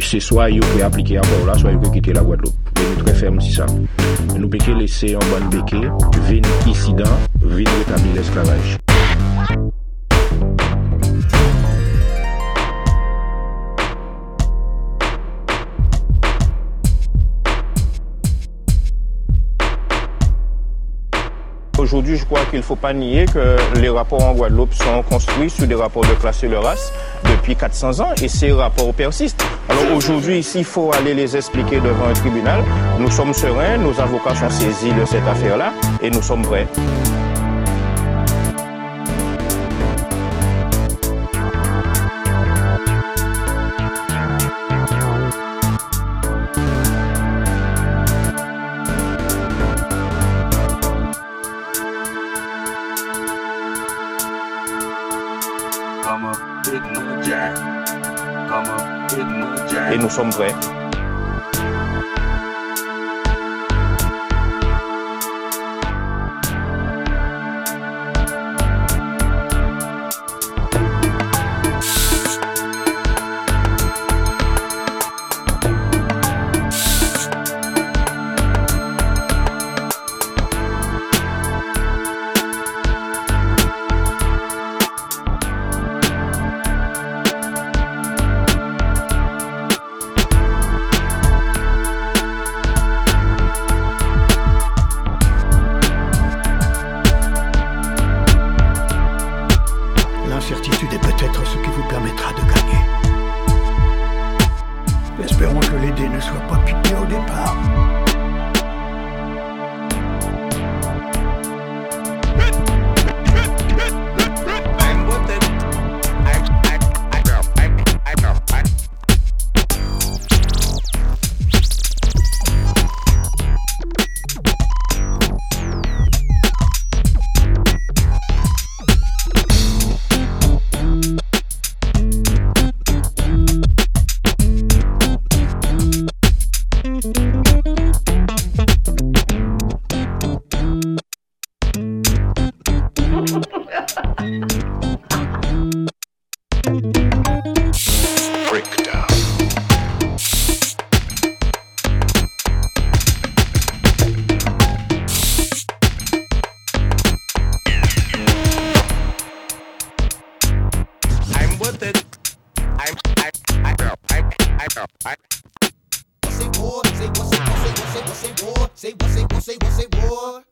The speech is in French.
c'est soit il peut appliquer rapport là, soit il peut quitter la Guadeloupe. Et nous très fermes si ça. Nous pouvons laisser un bon béquet, venir ici dans, venir établir l'esclavage. Aujourd'hui, je crois qu'il ne faut pas nier que les rapports en Guadeloupe sont construits sur des rapports de classe et de race depuis 400 ans et ces rapports persistent. Alors aujourd'hui, s'il faut aller les expliquer devant un tribunal, nous sommes sereins, nos avocats sont saisis de cette affaire-là et nous sommes prêts. Et nous sommes prêts. L'incertitude est peut-être ce qui vous permettra de gagner. Espérons que les dés ne soient pas Say what, say what, say what, say what, say what, say what, say what, say war.